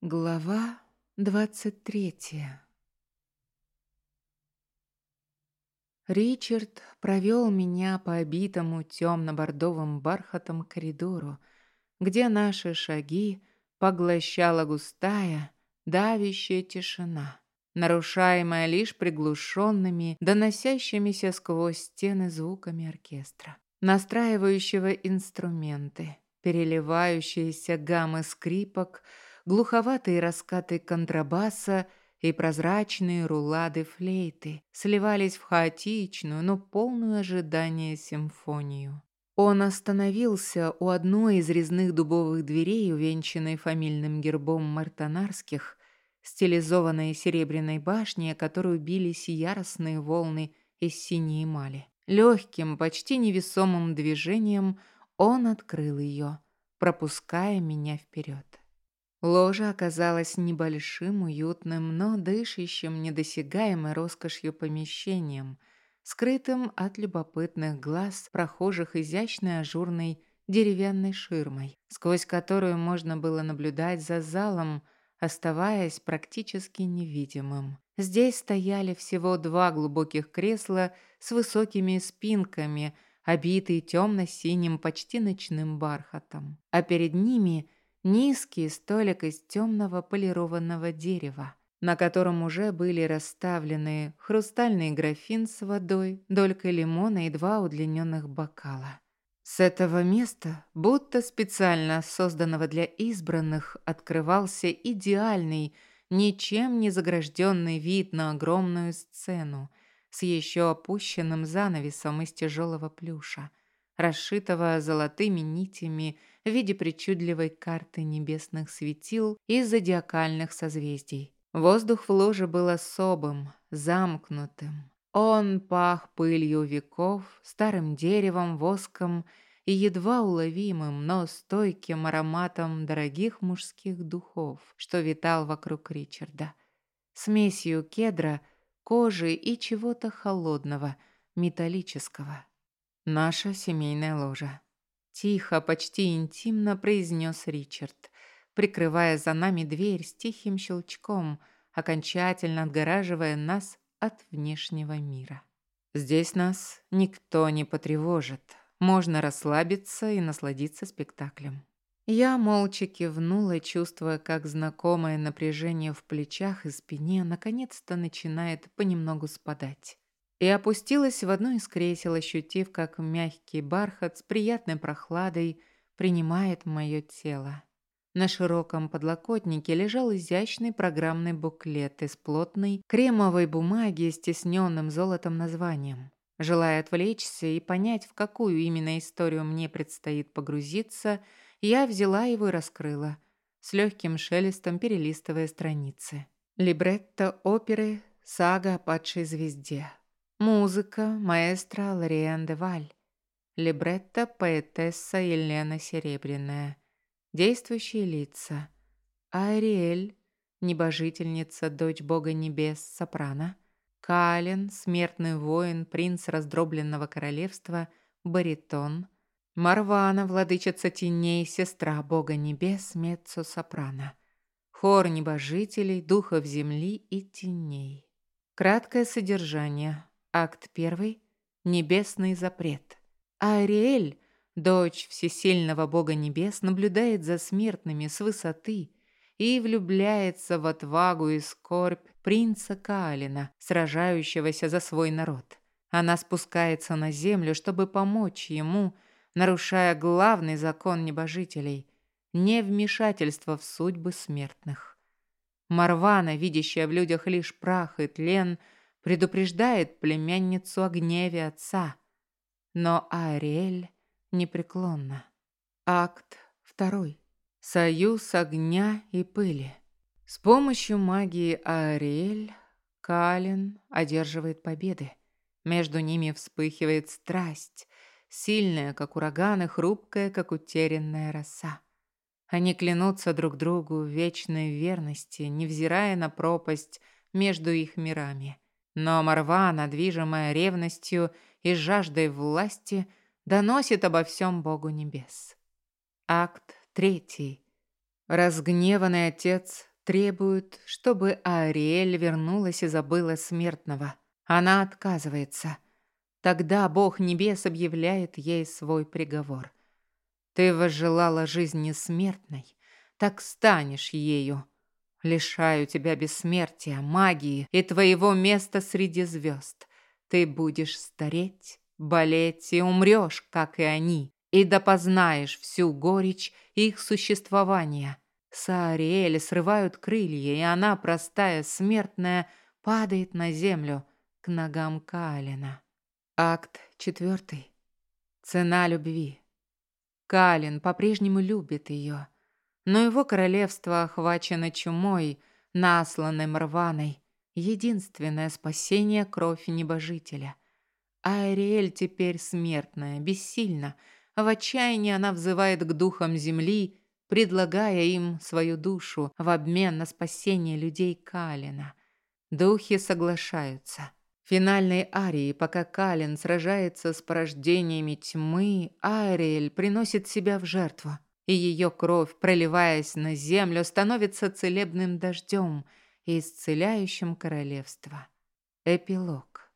Глава двадцать третья. Ричард провел меня по обитому темно-бордовым бархатом коридору, где наши шаги поглощала густая, давящая тишина, нарушаемая лишь приглушенными, доносящимися сквозь стены звуками оркестра, настраивающего инструменты, переливающиеся гаммы скрипок, глуховатые раскаты контрабаса и прозрачные рулады флейты сливались в хаотичную, но полную ожидания симфонию. Он остановился у одной из резных дубовых дверей, увенчанной фамильным гербом мартонарских, стилизованной серебряной башни, о которую бились яростные волны из синей эмали. Легким, почти невесомым движением он открыл ее, пропуская меня вперед. Ложа оказалась небольшим, уютным, но дышащим недосягаемой роскошью помещением, скрытым от любопытных глаз прохожих изящной ажурной деревянной ширмой, сквозь которую можно было наблюдать за залом, оставаясь практически невидимым. Здесь стояли всего два глубоких кресла с высокими спинками, обитые темно-синим почти ночным бархатом, а перед ними – низкий столик из темного полированного дерева, на котором уже были расставлены хрустальный графин с водой, долька лимона и два удлиненных бокала. С этого места, будто специально созданного для избранных, открывался идеальный, ничем не загражденный вид на огромную сцену с еще опущенным занавесом из тяжелого плюша, расшитого золотыми нитями в виде причудливой карты небесных светил и зодиакальных созвездий. Воздух в ложе был особым, замкнутым. Он пах пылью веков, старым деревом, воском и едва уловимым, но стойким ароматом дорогих мужских духов, что витал вокруг Ричарда. Смесью кедра, кожи и чего-то холодного, металлического. Наша семейная ложа. Тихо, почти интимно произнес Ричард, прикрывая за нами дверь с тихим щелчком, окончательно отгораживая нас от внешнего мира. Здесь нас никто не потревожит. Можно расслабиться и насладиться спектаклем. Я молча кивнула, чувствуя, как знакомое напряжение в плечах и спине наконец-то начинает понемногу спадать и опустилась в одно из кресел, ощутив, как мягкий бархат с приятной прохладой принимает мое тело. На широком подлокотнике лежал изящный программный буклет из плотной кремовой бумаги с тисненным золотом названием. Желая отвлечься и понять, в какую именно историю мне предстоит погрузиться, я взяла его и раскрыла, с легким шелестом перелистывая страницы. Либретто оперы «Сага о падшей звезде». Музыка маэстро Лориан де Валь. Либретто поэтесса Елена Серебряная. Действующие лица. Ариэль, небожительница, дочь бога небес, сопрано. Кален, смертный воин, принц раздробленного королевства, баритон. Марвана, владычица теней, сестра бога небес, меццо-сопрано. Хор небожителей, духов земли и теней. Краткое содержание. Акт 1. Небесный запрет. Ариэль, дочь всесильного бога небес, наблюдает за смертными с высоты и влюбляется в отвагу и скорбь принца Каалина, сражающегося за свой народ. Она спускается на землю, чтобы помочь ему, нарушая главный закон небожителей – невмешательство в судьбы смертных. Марвана, видящая в людях лишь прах и тлен – предупреждает племянницу о гневе отца. Но Ариэль непреклонна. Акт второй. Союз огня и пыли. С помощью магии Ариэль Калин одерживает победы. Между ними вспыхивает страсть, сильная, как ураган, и хрупкая, как утерянная роса. Они клянутся друг другу в вечной верности, невзирая на пропасть между их мирами – но Марвана, движимая ревностью и жаждой власти, доносит обо всем Богу небес. Акт третий. Разгневанный отец требуют, чтобы Ариэль вернулась и забыла смертного. Она отказывается. Тогда Бог Небес объявляет ей свой приговор. Ты возжелала жизни смертной, так станешь ею. Лишаю тебя бессмертия, магии и твоего места среди звезд. Ты будешь стареть, болеть и умрешь, как и они, и допознаешь всю горечь их существования. Саариэль срывают крылья, и она, простая смертная, падает на землю к ногам Калина. Акт четвертый. Цена любви. Калин по-прежнему любит ее, но его королевство охвачено чумой, насланной Мрваной. Единственное спасение — кровь небожителя. А Ариэль теперь смертная, бессильна. В отчаянии она взывает к духам земли, предлагая им свою душу в обмен на спасение людей Калина. Духи соглашаются. Финальной арии, пока Калин сражается с порождениями тьмы, Ариэль приносит себя в жертву, и ее кровь, проливаясь на землю, становится целебным дождем, исцеляющим королевство. Эпилог.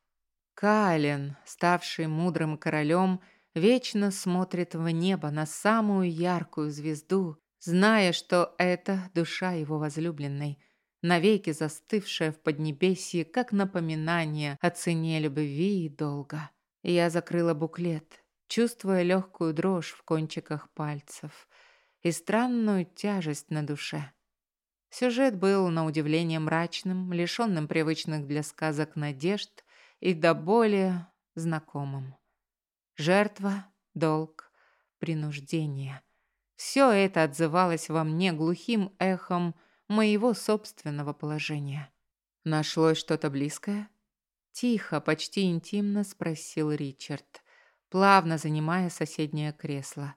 Калин, ставший мудрым королем, вечно смотрит в небо на самую яркую звезду, зная, что это душа его возлюбленной, навеки застывшая в поднебесье, как напоминание о цене любви и долга. Я закрыла буклет, чувствуя легкую дрожь в кончиках пальцев и странную тяжесть на душе. Сюжет был, на удивление, мрачным, лишенным привычных для сказок надежд и до более знакомым. Жертва, долг, принуждение — все это отзывалось во мне глухим эхом моего собственного положения. «Нашлось что-то близкое?» Тихо, почти интимно спросил Ричард, плавно занимая соседнее кресло.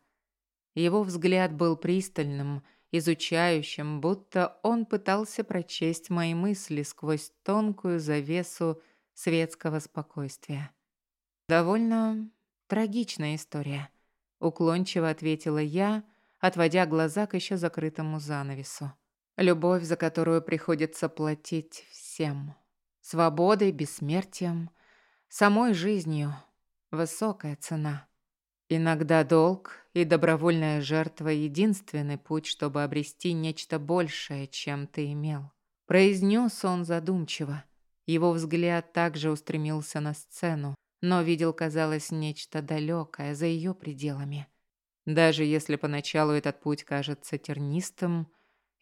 Его взгляд был пристальным, изучающим, будто он пытался прочесть мои мысли сквозь тонкую завесу светского спокойствия. «Довольно трагичная история», — уклончиво ответила я, — отводя глаза к еще закрытому занавесу. Любовь, за которую приходится платить всем. Свободой, бессмертием, самой жизнью. Высокая цена. Иногда долг и добровольная жертва – единственный путь, чтобы обрести нечто большее, чем ты имел. Произнес он задумчиво. Его взгляд также устремился на сцену, но видел, казалось, нечто далекое за ее пределами – даже если поначалу этот путь кажется тернистым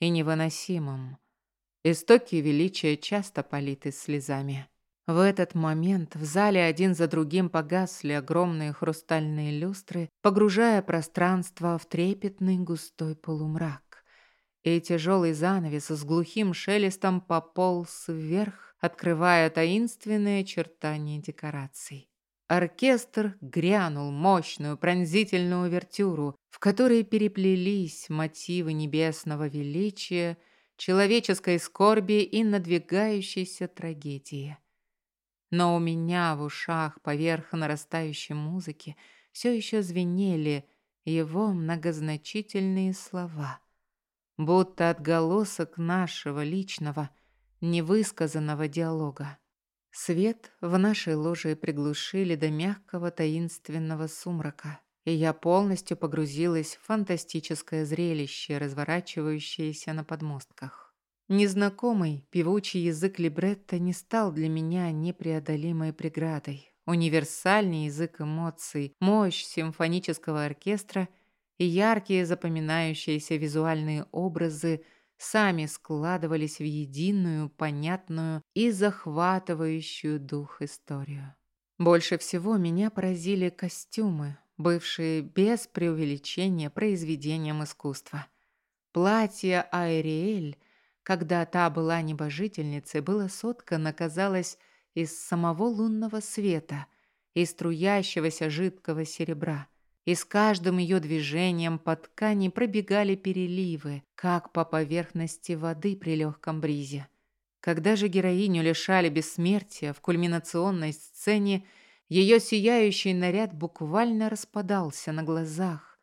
и невыносимым. Истоки величия часто политы слезами. В этот момент в зале один за другим погасли огромные хрустальные люстры, погружая пространство в трепетный густой полумрак. И тяжелый занавес с глухим шелестом пополз вверх, открывая таинственные очертания декораций. Оркестр грянул мощную пронзительную увертюру, в которой переплелись мотивы небесного величия, человеческой скорби и надвигающейся трагедии. Но у меня в ушах поверх нарастающей музыки все еще звенели его многозначительные слова, будто отголосок нашего личного, невысказанного диалога. Свет в нашей ложе приглушили до мягкого таинственного сумрака, и я полностью погрузилась в фантастическое зрелище, разворачивающееся на подмостках. Незнакомый певучий язык либретто не стал для меня непреодолимой преградой. Универсальный язык эмоций, мощь симфонического оркестра и яркие запоминающиеся визуальные образы – сами складывались в единую, понятную и захватывающую дух историю. Больше всего меня поразили костюмы, бывшие без преувеличения произведением искусства. Платье Айриэль, когда та была небожительницей, было соткано, казалось, из самого лунного света и струящегося жидкого серебра – и с каждым ее движением по ткани пробегали переливы, как по поверхности воды при легком бризе. Когда же героиню лишали бессмертия в кульминационной сцене, ее сияющий наряд буквально распадался на глазах.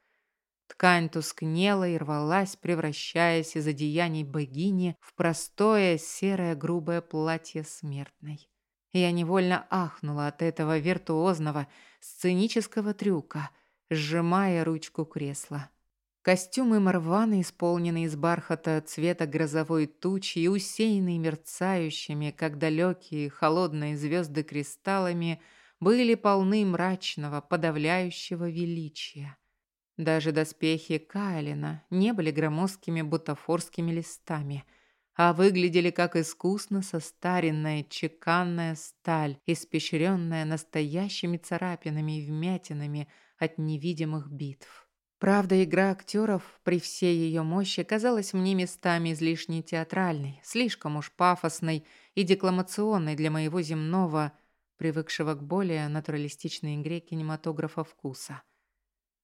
Ткань тускнела и рвалась, превращаясь из одеяний богини в простое серое грубое платье смертной. Я невольно ахнула от этого виртуозного сценического трюка, сжимая ручку кресла. Костюмы Марвана, исполненные из бархата цвета грозовой тучи и усеянные мерцающими, как далекие холодные звезды кристаллами, были полны мрачного, подавляющего величия. Даже доспехи Кайлина не были громоздкими бутафорскими листами, а выглядели как искусно состаренная чеканная сталь, испещренная настоящими царапинами и вмятинами от невидимых битв. Правда, игра актеров при всей ее мощи казалась мне местами излишне театральной, слишком уж пафосной и декламационной для моего земного, привыкшего к более натуралистичной игре кинематографа вкуса.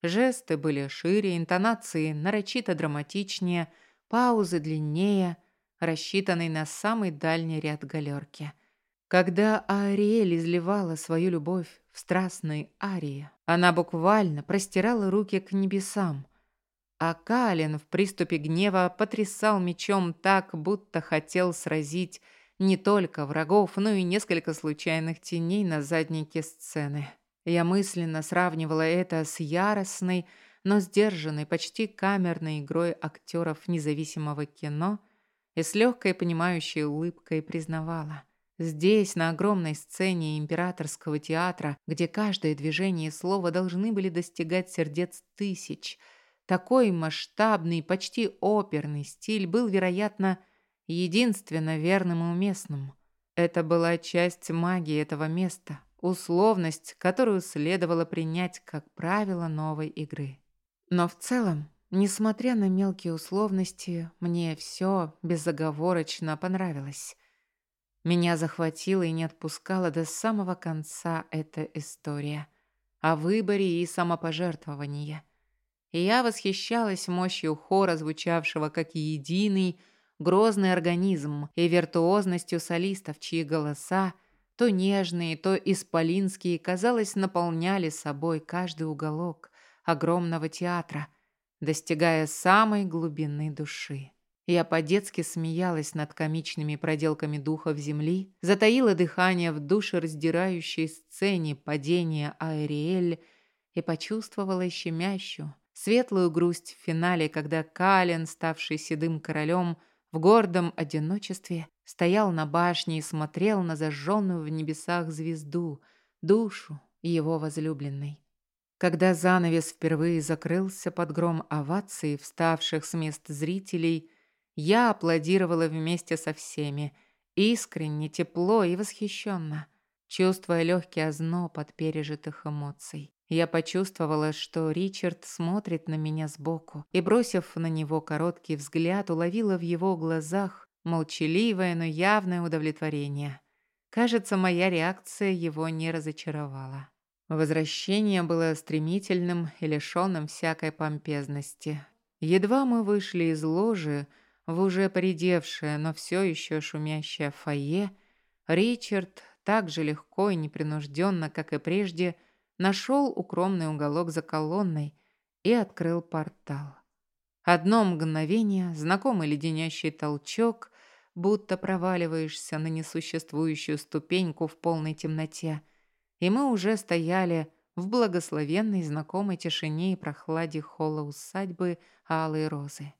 Жесты были шире, интонации нарочито драматичнее, паузы длиннее, рассчитанные на самый дальний ряд галерки. Когда Ариэль изливала свою любовь в страстной арии, она буквально простирала руки к небесам, а Калин в приступе гнева потрясал мечом так, будто хотел сразить не только врагов, но и несколько случайных теней на заднике сцены. Я мысленно сравнивала это с яростной, но сдержанной, почти камерной игрой актеров независимого кино и с легкой понимающей улыбкой признавала. Здесь, на огромной сцене императорского театра, где каждое движение и слово должны были достигать сердец тысяч, такой масштабный, почти оперный стиль был, вероятно, единственно верным и уместным. Это была часть магии этого места, условность, которую следовало принять как правило новой игры. Но в целом, несмотря на мелкие условности, мне все безоговорочно понравилось. Меня захватила и не отпускала до самого конца эта история о выборе и самопожертвовании. И я восхищалась мощью хора, звучавшего как единый, грозный организм, и виртуозностью солистов, чьи голоса, то нежные, то исполинские, казалось, наполняли собой каждый уголок огромного театра, достигая самой глубины души. Я по-детски смеялась над комичными проделками духов земли, затаила дыхание в душераздирающей сцене падения Аэриэль и почувствовала щемящую, светлую грусть в финале, когда Кален, ставший седым королем, в гордом одиночестве стоял на башне и смотрел на зажженную в небесах звезду, душу его возлюбленной. Когда занавес впервые закрылся под гром оваций, вставших с мест зрителей, я аплодировала вместе со всеми, искренне, тепло и восхищенно, чувствуя легкий озноб от пережитых эмоций. Я почувствовала, что Ричард смотрит на меня сбоку, и, бросив на него короткий взгляд, уловила в его глазах молчаливое, но явное удовлетворение. Кажется, моя реакция его не разочаровала. Возвращение было стремительным и лишенным всякой помпезности. Едва мы вышли из ложи, в уже поредевшее, но все еще шумящее фойе, Ричард так же легко и непринужденно, как и прежде, нашел укромный уголок за колонной и открыл портал. Одно мгновение, знакомый леденящий толчок, будто проваливаешься на несуществующую ступеньку в полной темноте, и мы уже стояли в благословенной знакомой тишине и прохладе холла усадьбы Алой Розы.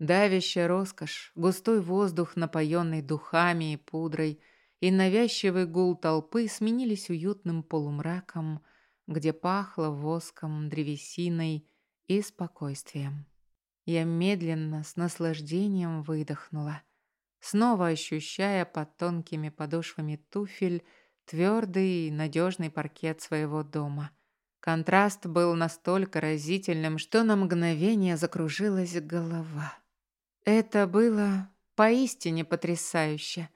Давящая роскошь, густой воздух, напоенный духами и пудрой, и навязчивый гул толпы сменились уютным полумраком, где пахло воском, древесиной и спокойствием. Я медленно, с наслаждением выдохнула, снова ощущая под тонкими подошвами туфель твердый и надежный паркет своего дома. Контраст был настолько разительным, что на мгновение закружилась голова. Это было поистине потрясающе.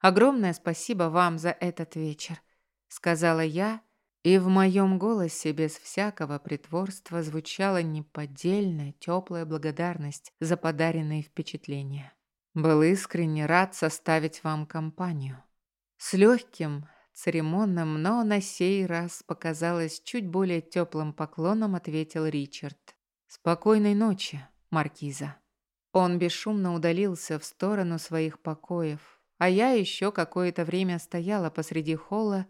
Огромное спасибо вам за этот вечер, сказала я, и в моем голосе без всякого притворства звучала неподдельная теплая благодарность за подаренные впечатления. Был искренне рад составить вам компанию. С легким, церемонным, но на сей раз показалось чуть более теплым поклоном ответил Ричард. Спокойной ночи, Маркиза. Он бесшумно удалился в сторону своих покоев, а я еще какое-то время стояла посреди холла,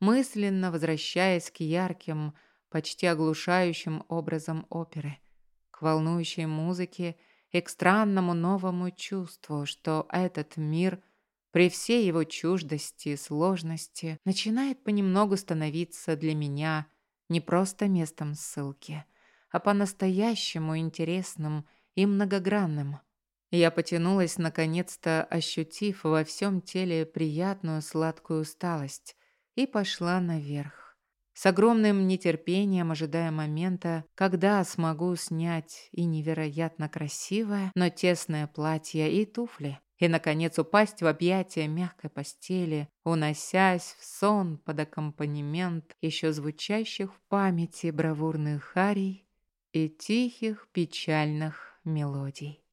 мысленно возвращаясь к ярким, почти оглушающим образом оперы, к волнующей музыке и к странному новому чувству, что этот мир, при всей его чуждости и сложности, начинает понемногу становиться для меня не просто местом ссылки, а по-настоящему интересным и многогранным. Я потянулась, наконец-то ощутив во всем теле приятную сладкую усталость, и пошла наверх с огромным нетерпением ожидая момента, когда смогу снять и невероятно красивое, но тесное платье и туфли, и, наконец, упасть в объятия мягкой постели, уносясь в сон под аккомпанемент еще звучащих в памяти бравурных арий и тихих печальных мелодий.